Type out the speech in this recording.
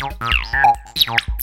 あっそっ。